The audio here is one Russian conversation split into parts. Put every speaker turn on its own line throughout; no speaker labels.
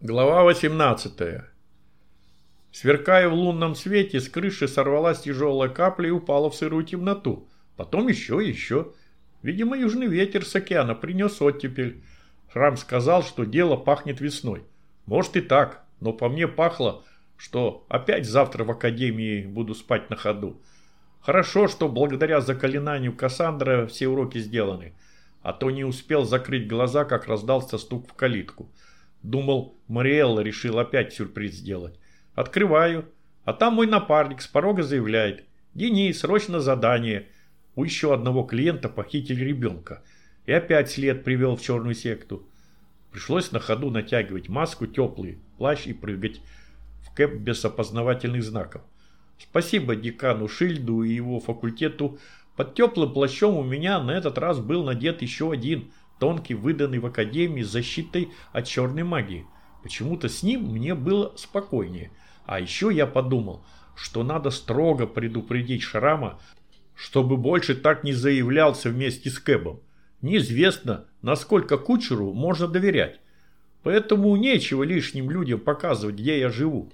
Глава 18. Сверкая в лунном свете, с крыши сорвалась тяжелая капля и упала в сырую темноту. Потом еще и еще. Видимо, южный ветер с океана принес оттепель. Шрам сказал, что дело пахнет весной. Может и так, но по мне пахло, что опять завтра в академии буду спать на ходу. Хорошо, что благодаря заклинанию Кассандра все уроки сделаны. А то не успел закрыть глаза, как раздался стук в калитку. Думал, Мариэлла решил опять сюрприз сделать. Открываю, а там мой напарник с порога заявляет. «Денис, срочно задание. У еще одного клиента похитили ребенка. И опять след привел в черную секту. Пришлось на ходу натягивать маску, теплый плащ и прыгать в кэп без опознавательных знаков. Спасибо декану Шильду и его факультету. Под теплым плащом у меня на этот раз был надет еще один – тонкий, выданный в Академии защитой от черной магии. Почему-то с ним мне было спокойнее. А еще я подумал, что надо строго предупредить Шрама, чтобы больше так не заявлялся вместе с Кэбом. Неизвестно, насколько кучеру можно доверять. Поэтому нечего лишним людям показывать, где я живу.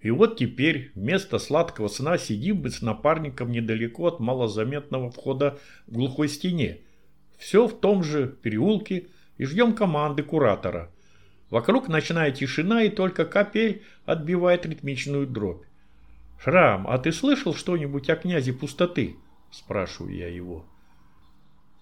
И вот теперь вместо сладкого сна сидим мы с напарником недалеко от малозаметного входа в глухой стене – все в том же переулке и ждем команды куратора. Вокруг ночная тишина и только капель отбивает ритмичную дробь. «Шрам, а ты слышал что-нибудь о князе пустоты?» – спрашиваю я его.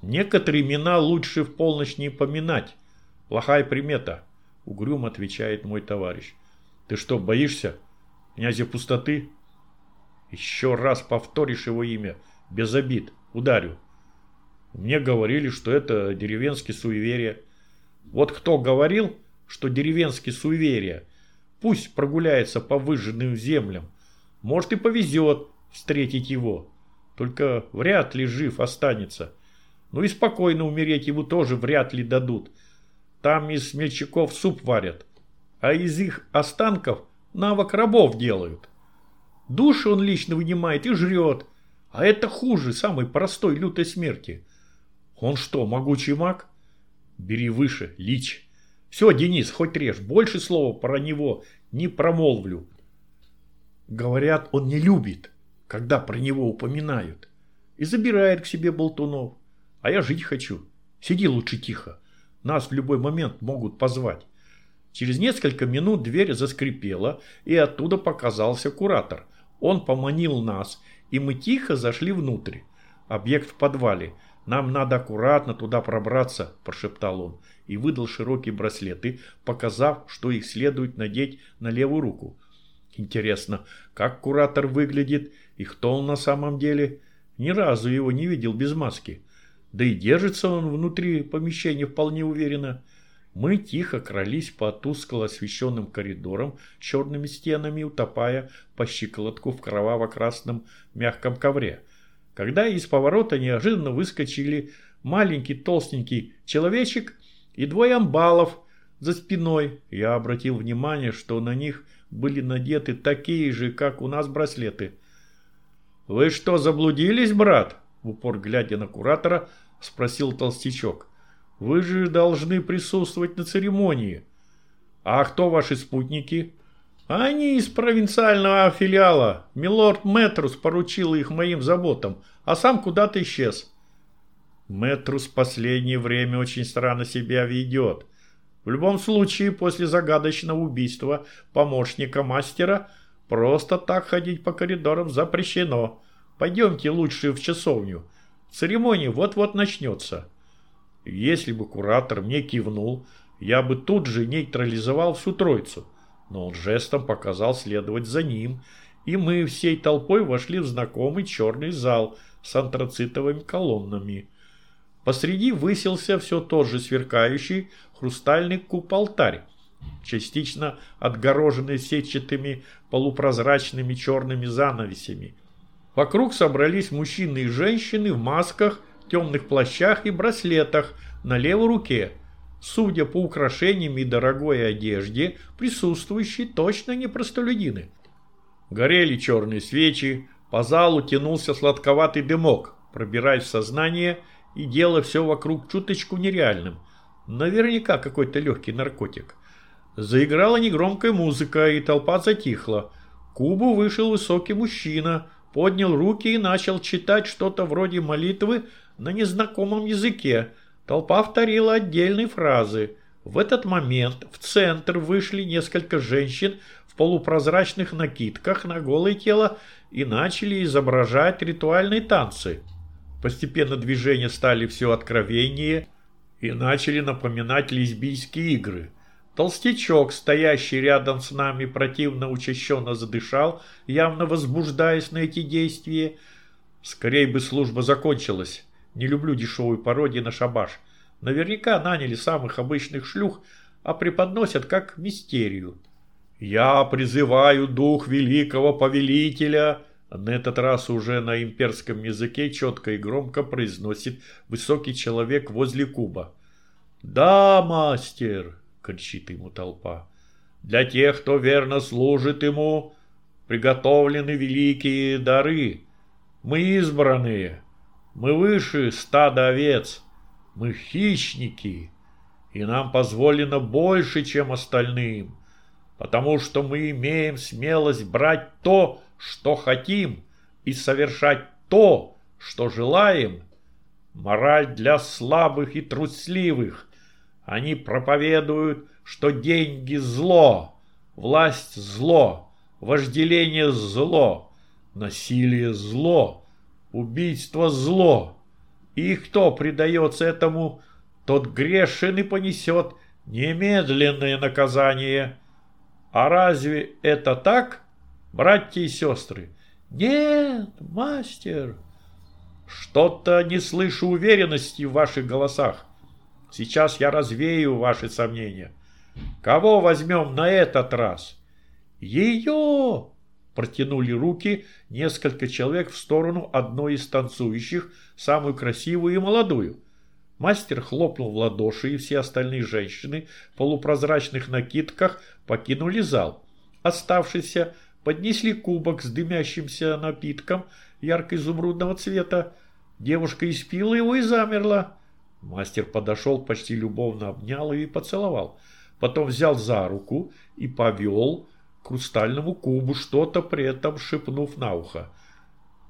«Некоторые имена лучше в полночь не поминать. Плохая примета», – угрюм отвечает мой товарищ. «Ты что, боишься? Князя пустоты?» «Еще раз повторишь его имя, без обид, ударю». Мне говорили, что это деревенские суеверия. Вот кто говорил, что деревенские суеверия, пусть прогуляется по выжженным землям. Может и повезет встретить его. Только вряд ли жив останется. Ну и спокойно умереть ему тоже вряд ли дадут. Там из смельчаков суп варят, а из их останков навык рабов делают. Души он лично вынимает и жрет, а это хуже самой простой лютой смерти. Он что, могучий маг? Бери выше, лич. Все, Денис, хоть режь, больше слова про него не промолвлю. Говорят, он не любит, когда про него упоминают. И забирает к себе болтунов. А я жить хочу. Сиди лучше тихо. Нас в любой момент могут позвать. Через несколько минут дверь заскрипела, и оттуда показался куратор. Он поманил нас, и мы тихо зашли внутрь. Объект в подвале – «Нам надо аккуратно туда пробраться», – прошептал он и выдал широкие браслеты, показав, что их следует надеть на левую руку. Интересно, как куратор выглядит и кто он на самом деле? Ни разу его не видел без маски. Да и держится он внутри помещения вполне уверенно. Мы тихо крались по тускло освещенным коридорам черными стенами, утопая по щиколотку в кроваво-красном мягком ковре – когда из поворота неожиданно выскочили маленький толстенький человечек и двое амбалов за спиной. Я обратил внимание, что на них были надеты такие же, как у нас браслеты. «Вы что, заблудились, брат?» В упор глядя на куратора, спросил толстячок. «Вы же должны присутствовать на церемонии. А кто ваши спутники?» Они из провинциального филиала. Милорд Метрус поручил их моим заботам, а сам куда-то исчез. Метрус в последнее время очень странно себя ведет. В любом случае, после загадочного убийства помощника мастера, просто так ходить по коридорам запрещено. Пойдемте лучше в часовню. Церемония вот-вот начнется. Если бы куратор мне кивнул, я бы тут же нейтрализовал всю троицу – но он жестом показал следовать за ним, и мы всей толпой вошли в знакомый черный зал с антрацитовыми колоннами. Посреди высился все тот же сверкающий хрустальный куб-алтарь, частично отгороженный сетчатыми полупрозрачными черными занавесями. Вокруг собрались мужчины и женщины в масках, темных плащах и браслетах на левой руке – Судя по украшениям и дорогой одежде, присутствующие точно не простолюдины. Горели черные свечи, по залу тянулся сладковатый дымок, пробираясь в сознание и делая все вокруг чуточку нереальным. Наверняка какой-то легкий наркотик. Заиграла негромкая музыка, и толпа затихла. Кубу вышел высокий мужчина, поднял руки и начал читать что-то вроде молитвы на незнакомом языке. Толпа повторила отдельные фразы. В этот момент в центр вышли несколько женщин в полупрозрачных накидках на голое тело и начали изображать ритуальные танцы. Постепенно движения стали все откровеннее и начали напоминать лесбийские игры. Толстячок, стоящий рядом с нами, противно учащенно задышал, явно возбуждаясь на эти действия. Скорее бы служба закончилась. Не люблю дешевую пародию на шабаш. Наверняка наняли самых обычных шлюх, а преподносят как мистерию. «Я призываю дух великого повелителя!» На этот раз уже на имперском языке четко и громко произносит высокий человек возле куба. «Да, мастер!» — кричит ему толпа. «Для тех, кто верно служит ему, приготовлены великие дары. Мы избранные, мы выше стада овец, мы хищники, и нам позволено больше, чем остальным, потому что мы имеем смелость брать то, что хотим, и совершать то, что желаем. Мораль для слабых и трусливых. Они проповедуют, что деньги – зло, власть – зло, вожделение – зло, насилие – зло, убийство – зло. И кто предается этому, тот грешен и понесет немедленное наказание. А разве это так – братья и сестры. Нет, мастер. Что-то не слышу уверенности в ваших голосах. Сейчас я развею ваши сомнения. Кого возьмем на этот раз? Ее! Протянули руки несколько человек в сторону одной из танцующих, самую красивую и молодую. Мастер хлопнул в ладоши, и все остальные женщины в полупрозрачных накидках покинули зал. Оставшийся поднесли кубок с дымящимся напитком ярко-изумрудного цвета. Девушка испила его и замерла. Мастер подошел, почти любовно обнял ее и поцеловал. Потом взял за руку и повел хрустальному кубу, что-то при этом шепнув на ухо.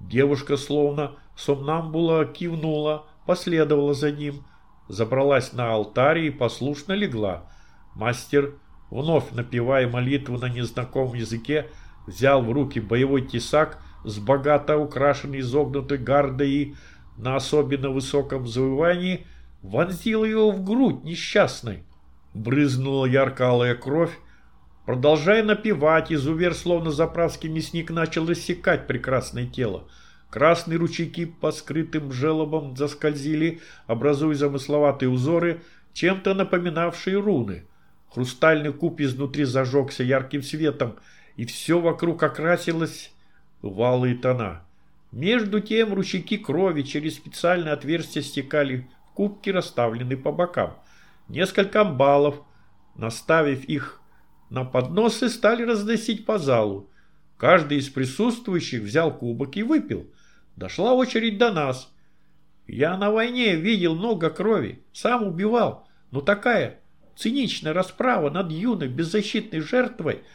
Девушка, словно сомнамбула, кивнула, последовала за ним, забралась на алтарь и послушно легла. Мастер, вновь напевая молитву на незнакомом языке, взял в руки боевой тесак с богато украшенной изогнутой гардой и на особенно высоком завывании вонзил его в грудь несчастной. Брызнула ярко-алая кровь. Продолжая напевать, изувер, словно заправский мясник, начал рассекать прекрасное тело. Красные ручейки по скрытым желобам заскользили, образуя замысловатые узоры, чем-то напоминавшие руны. Хрустальный куб изнутри зажегся ярким светом, и все вокруг окрасилось в алые тона. Между тем ручейки крови через специальное отверстие стекали в кубки, расставленные по бокам. Несколько амбалов, наставив их на подносы, стали разносить по залу. Каждый из присутствующих взял кубок и выпил. Дошла очередь до нас. Я на войне видел много крови, сам убивал, но такая циничная расправа над юной беззащитной жертвой –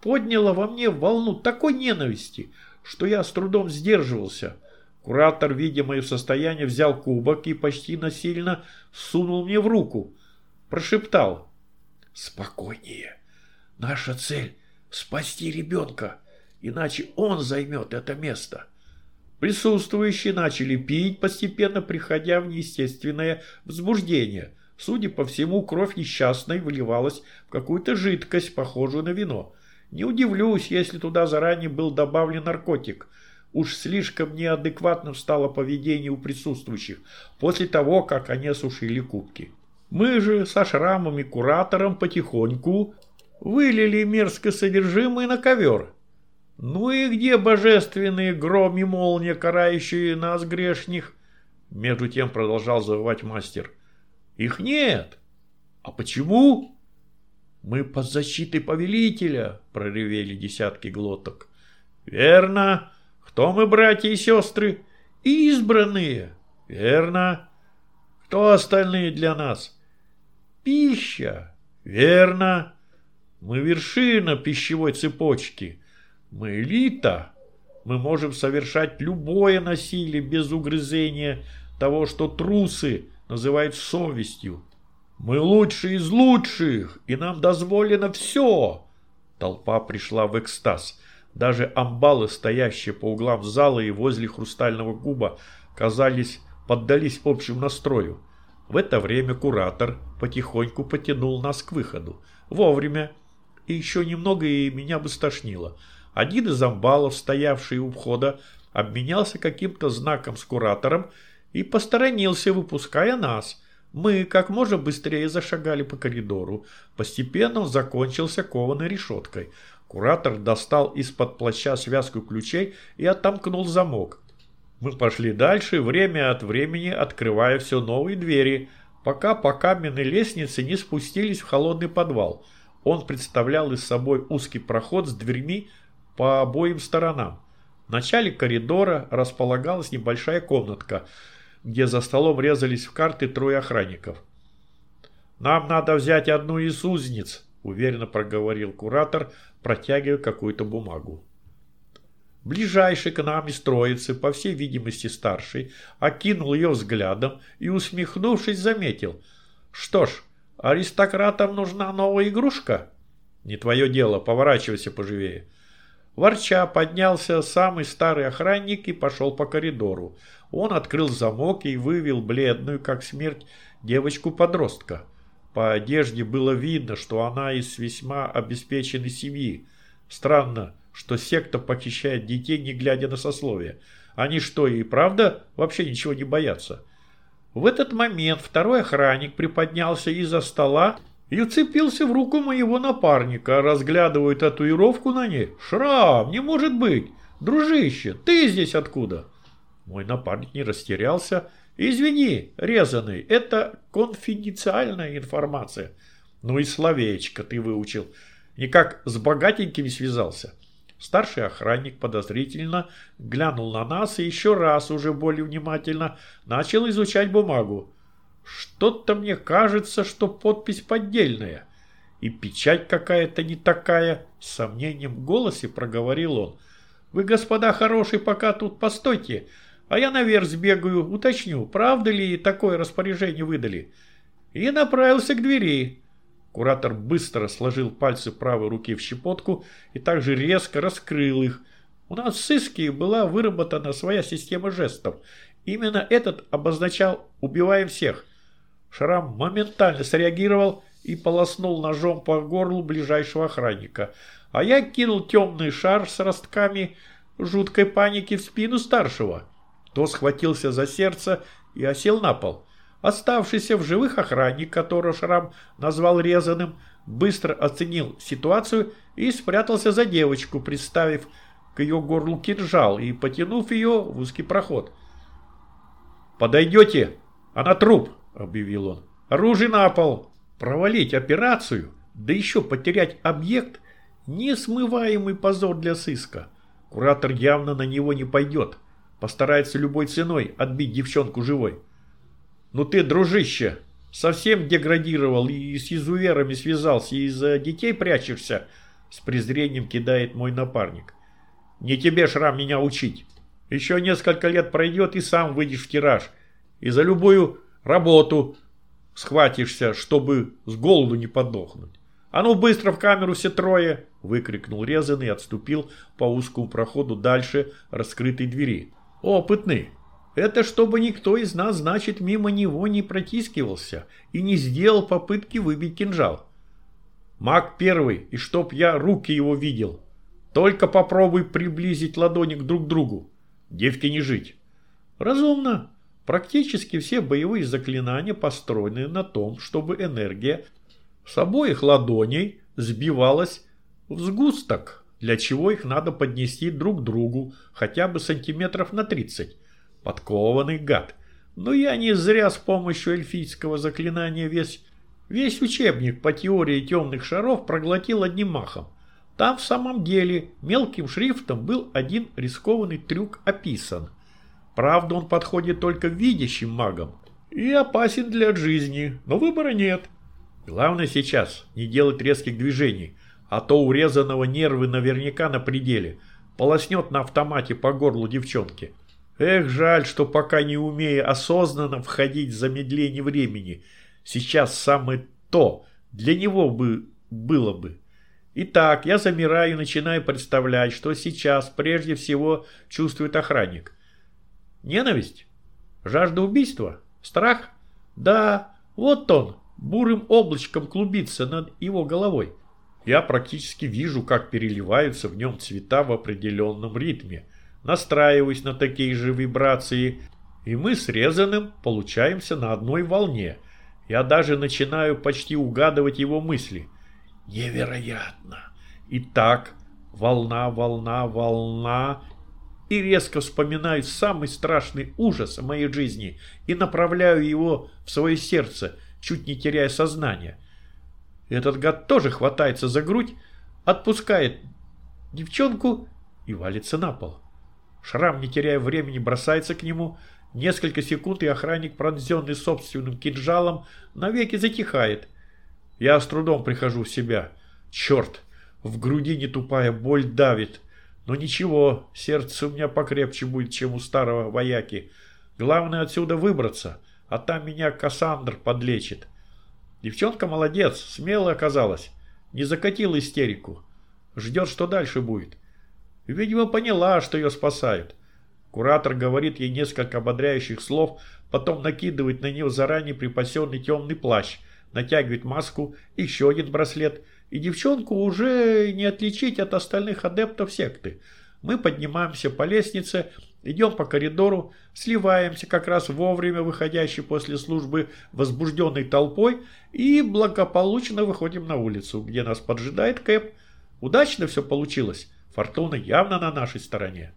подняло во мне волну такой ненависти, что я с трудом сдерживался. Куратор, видя мое состояние, взял кубок и почти насильно сунул мне в руку. Прошептал. «Спокойнее. Наша цель – спасти ребенка, иначе он займет это место». Присутствующие начали пить, постепенно приходя в неестественное возбуждение. Судя по всему, кровь несчастной выливалась в какую-то жидкость, похожую на вино. Не удивлюсь, если туда заранее был добавлен наркотик. Уж слишком неадекватным стало поведение у присутствующих после того, как они осушили кубки. Мы же со шрамом и куратором потихоньку вылили мерзкое содержимое на ковер. Ну и где божественные гром и молния, карающие нас грешних? Между тем продолжал завывать мастер. Их нет. А почему? «Мы под защитой повелителя!» – проревели десятки глоток. «Верно! Кто мы, братья и сестры? Избранные! Верно! Кто остальные для нас? Пища! Верно! Мы вершина пищевой цепочки. Мы элита. Мы можем совершать любое насилие без угрызения того, что трусы называют совестью. Мы лучшие из лучших, и нам дозволено все. Толпа пришла в экстаз. Даже амбалы, стоящие по углам зала и возле хрустального куба, казались, поддались общему настрою. В это время куратор потихоньку потянул нас к выходу. Вовремя. И еще немного, и меня бы стошнило. Один из амбалов, стоявший у входа, обменялся каким-то знаком с куратором и посторонился, выпуская нас. Мы как можно быстрее зашагали по коридору. Постепенно он закончился кованой решеткой. Куратор достал из-под плаща связку ключей и отомкнул замок. Мы пошли дальше, время от времени открывая все новые двери, пока по каменной лестнице не спустились в холодный подвал. Он представлял из собой узкий проход с дверьми по обоим сторонам. В начале коридора располагалась небольшая комнатка, где за столом резались в карты трое охранников. «Нам надо взять одну из узниц», – уверенно проговорил куратор, протягивая какую-то бумагу. Ближайший к нам из троицы, по всей видимости старший, окинул ее взглядом и, усмехнувшись, заметил. «Что ж, аристократам нужна новая игрушка?» «Не твое дело, поворачивайся поживее». Ворча поднялся самый старый охранник и пошел по коридору. Он открыл замок и вывел бледную, как смерть, девочку-подростка. По одежде было видно, что она из весьма обеспеченной семьи. Странно, что секта похищает детей, не глядя на сословие. Они что, и правда вообще ничего не боятся? В этот момент второй охранник приподнялся из-за стола и уцепился в руку моего напарника, разглядывая татуировку на ней. «Шрам, не может быть! Дружище, ты здесь откуда?» Мой напарник не растерялся Извини, резаный, это конфиденциальная информация. Ну и словечко ты выучил. Никак с богатенькими связался. Старший охранник подозрительно глянул на нас и еще раз, уже более внимательно, начал изучать бумагу. Что-то мне кажется, что подпись поддельная. И печать какая-то не такая, с сомнением в голосе проговорил он. Вы, господа хорошие, пока тут постойте, а я наверх сбегаю, уточню, правда ли такое распоряжение выдали. И направился к двери. Куратор быстро сложил пальцы правой руки в щепотку и также резко раскрыл их. У нас в сыске была выработана своя система жестов. Именно этот обозначал «убиваем всех». Шрам моментально среагировал и полоснул ножом по горлу ближайшего охранника. А я кинул темный шар с ростками жуткой паники в спину старшего. То схватился за сердце и осел на пол. Оставшийся в живых охранник, которого Шрам назвал резаным, быстро оценил ситуацию и спрятался за девочку, приставив к ее горлу кинжал и потянув ее в узкий проход. «Подойдете? Она труп!» – объявил он. «Оружие на пол! Провалить операцию, да еще потерять объект – несмываемый позор для сыска. Куратор явно на него не пойдет». Постарается любой ценой отбить девчонку живой. Ну ты, дружище, совсем деградировал и с изуверами связался, и за детей прячешься? С презрением кидает мой напарник. Не тебе, Шрам, меня учить. Еще несколько лет пройдет, и сам выйдешь в тираж. И за любую работу схватишься, чтобы с голоду не подохнуть. «А ну быстро в камеру все трое!» – выкрикнул резанный и отступил по узкому проходу дальше раскрытой двери. Опытный. Это чтобы никто из нас, значит, мимо него не протискивался и не сделал попытки выбить кинжал. Маг первый, и чтоб я руки его видел. Только попробуй приблизить ладони друг другу. Девки не жить. Разумно. Практически все боевые заклинания построены на том, чтобы энергия с обоих ладоней сбивалась в сгусток для чего их надо поднести друг к другу хотя бы сантиметров на 30. Подкованный гад. Но я не зря с помощью эльфийского заклинания весь, весь учебник по теории темных шаров проглотил одним махом. Там в самом деле мелким шрифтом был один рискованный трюк описан. Правда, он подходит только видящим магам и опасен для жизни, но выбора нет. Главное сейчас не делать резких движений, а то урезанного нервы наверняка на пределе. Полоснет на автомате по горлу девчонки. Эх, жаль, что пока не умея осознанно входить в замедление времени. Сейчас самое то для него бы было бы. Итак, я замираю и начинаю представлять, что сейчас прежде всего чувствует охранник. Ненависть? Жажда убийства? Страх? Да, вот он, бурым облачком клубится над его головой. Я практически вижу, как переливаются в нем цвета в определенном ритме. Настраиваюсь на такие же вибрации, и мы с резаным получаемся на одной волне. Я даже начинаю почти угадывать его мысли. Невероятно! Итак, волна, волна, волна, и резко вспоминаю самый страшный ужас в моей жизни и направляю его в свое сердце, чуть не теряя сознание. Этот гад тоже хватается за грудь, отпускает девчонку и валится на пол. Шрам, не теряя времени, бросается к нему. Несколько секунд, и охранник, пронзенный собственным кинжалом, навеки затихает. Я с трудом прихожу в себя. Черт, в груди не тупая боль давит. Но ничего, сердце у меня покрепче будет, чем у старого вояки. Главное отсюда выбраться, а там меня Кассандр подлечит. Девчонка молодец, смелая оказалась. Не закатила истерику. Ждет, что дальше будет. Видимо, поняла, что ее спасают. Куратор говорит ей несколько ободряющих слов, потом накидывает на нее заранее припасенный темный плащ, натягивает маску, еще один браслет – и девчонку уже не отличить от остальных адептов секты. Мы поднимаемся по лестнице, идем по коридору, сливаемся как раз вовремя выходящей после службы возбужденной толпой и благополучно выходим на улицу, где нас поджидает Кэп. Удачно все получилось. Фортуна явно на нашей стороне.